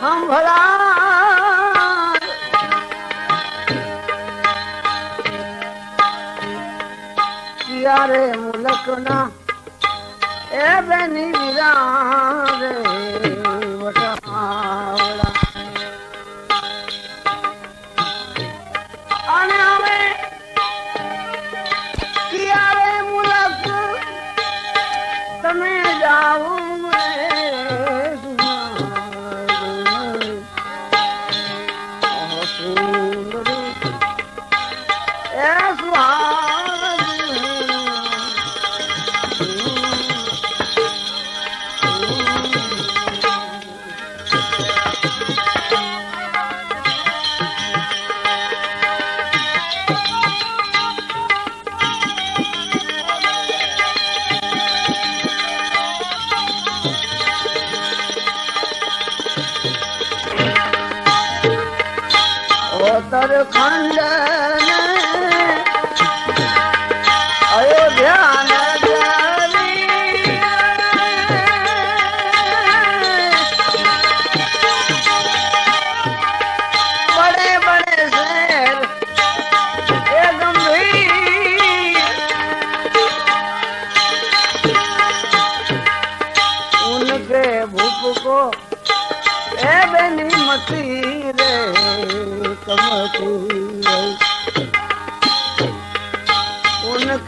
સંભળા. યારે મુલક ના એ બેની વિરા فرقا لا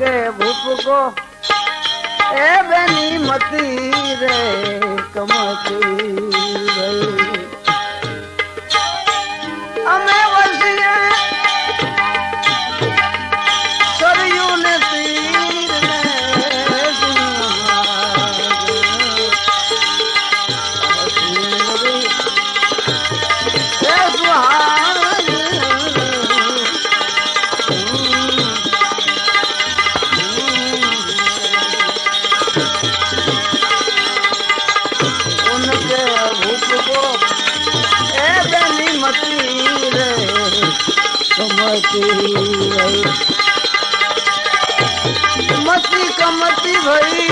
કે ભૂપકો એ બેની મતી રે કમતી અમે મતી કમતી ભાઈ.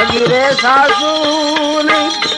લગી સાસુ નહીં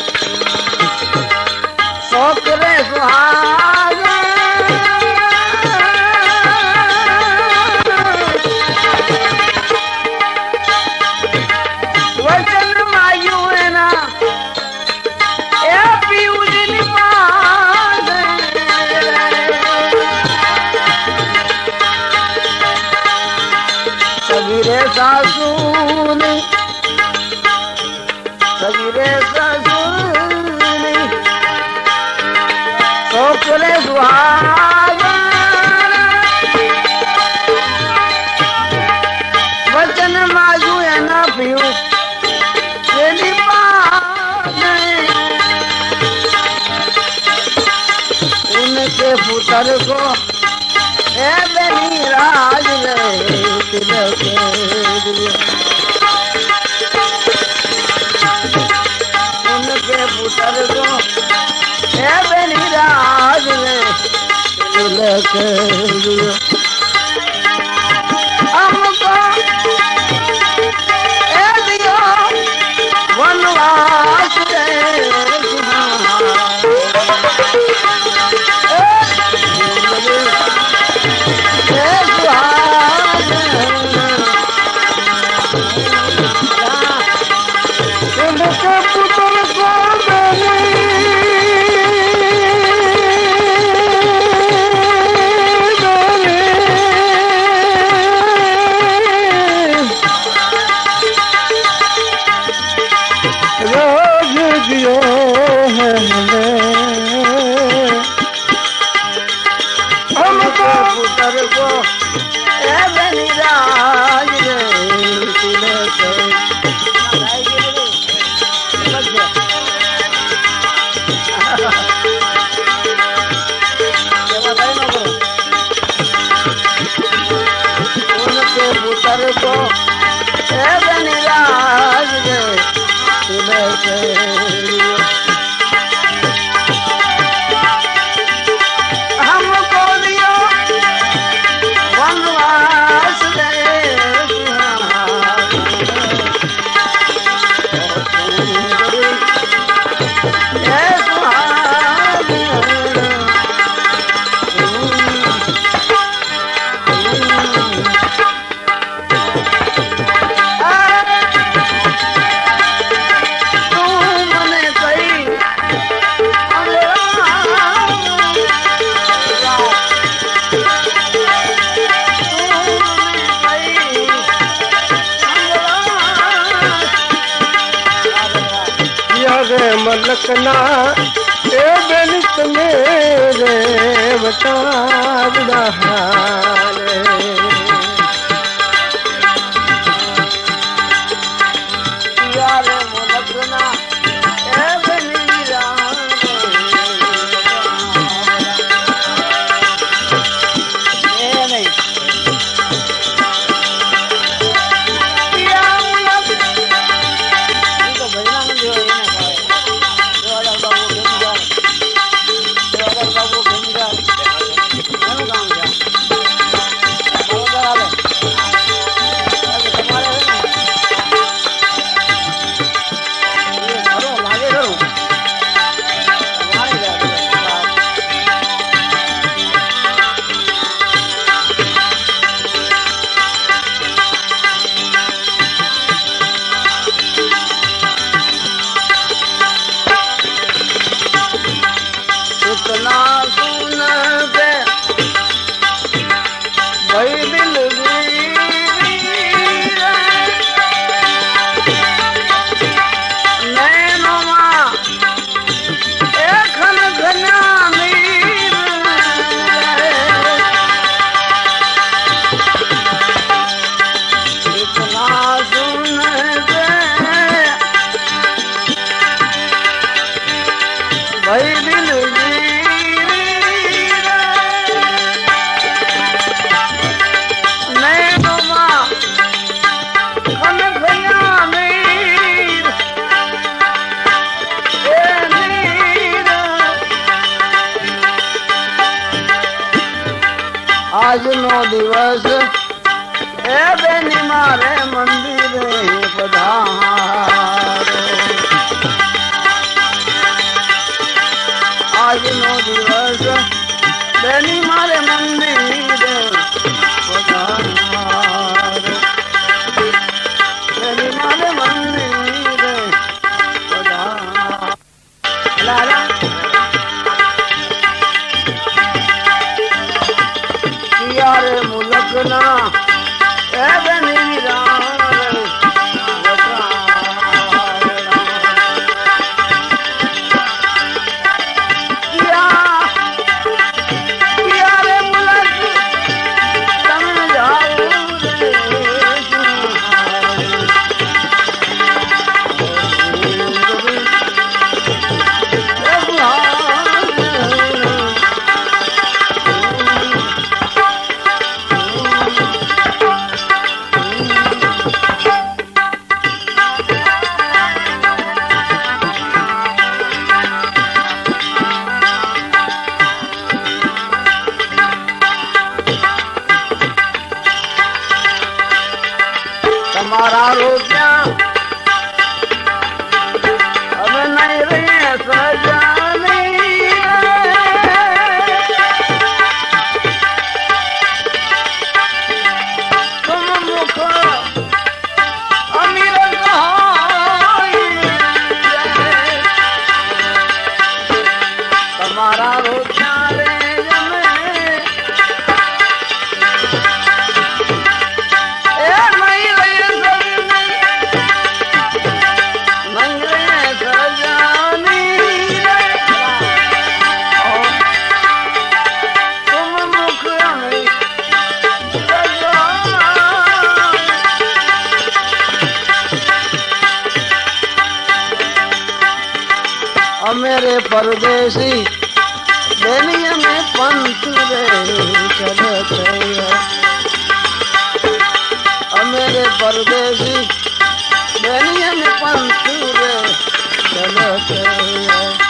पुतर को राज उनके पुतर को राज Yeah, I'm Oh, my God. નો દિવસ. એ બેની મારે મંદિરે પધારો. આજનો દિવસ બેની મારે મંદિરે પરદેશી દેવીય મે પંથ રે અમે પરદેશી દેવીય મે પંથ રે ચલત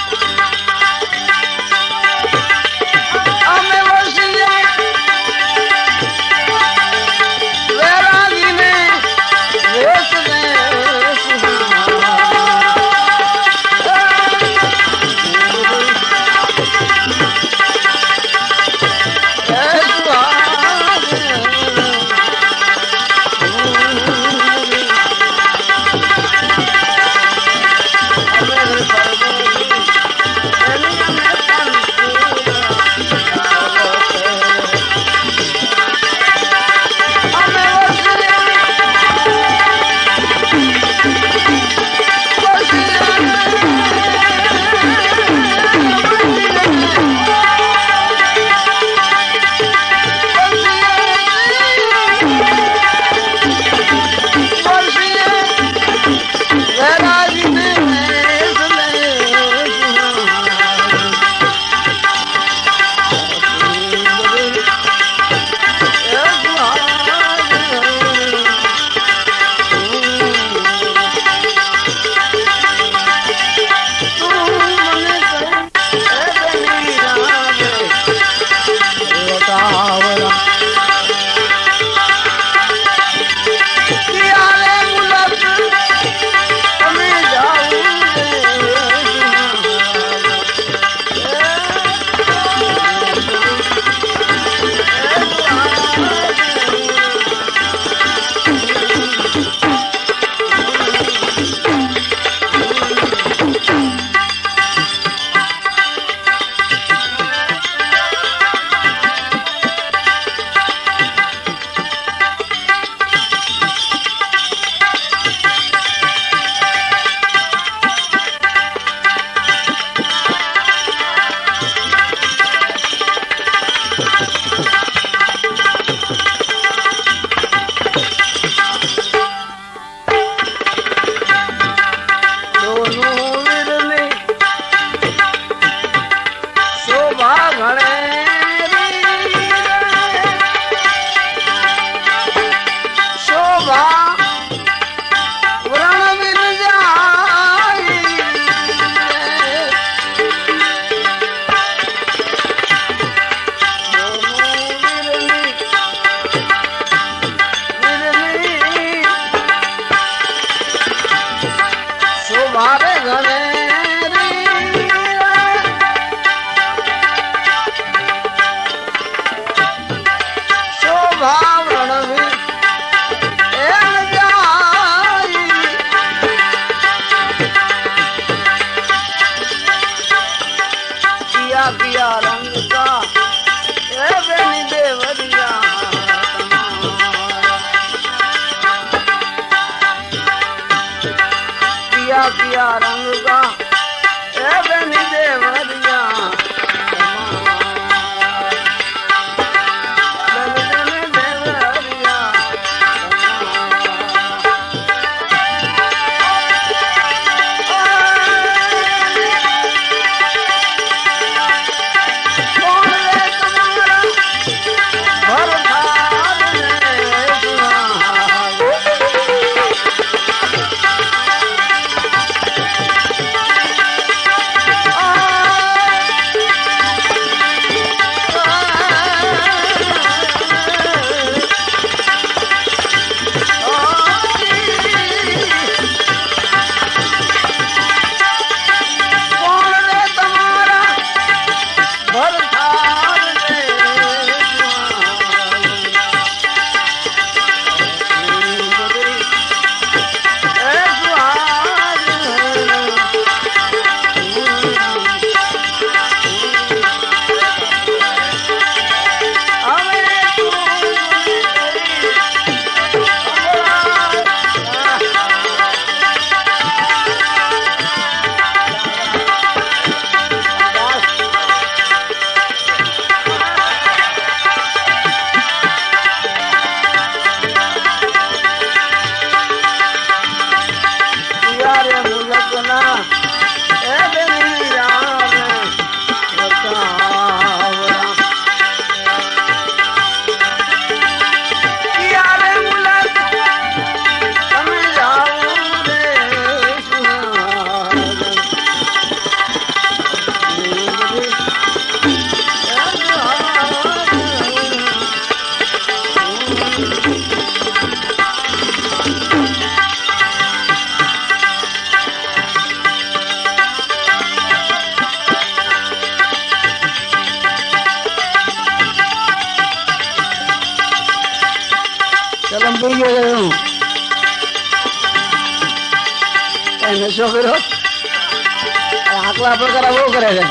ફળકારા ફળકારા બહુ કરે છે.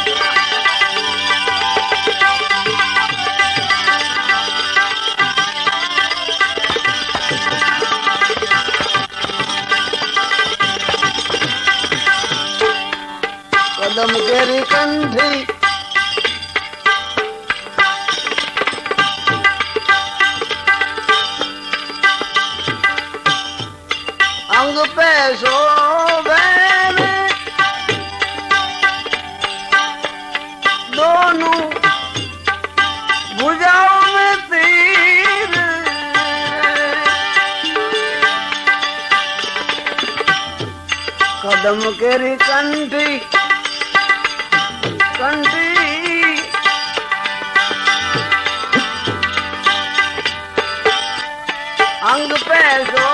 કદમ કેરી કંઠી એમ કેરી કંઠી કંઠી અંગ પેસો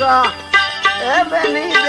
Yeah. 我没有。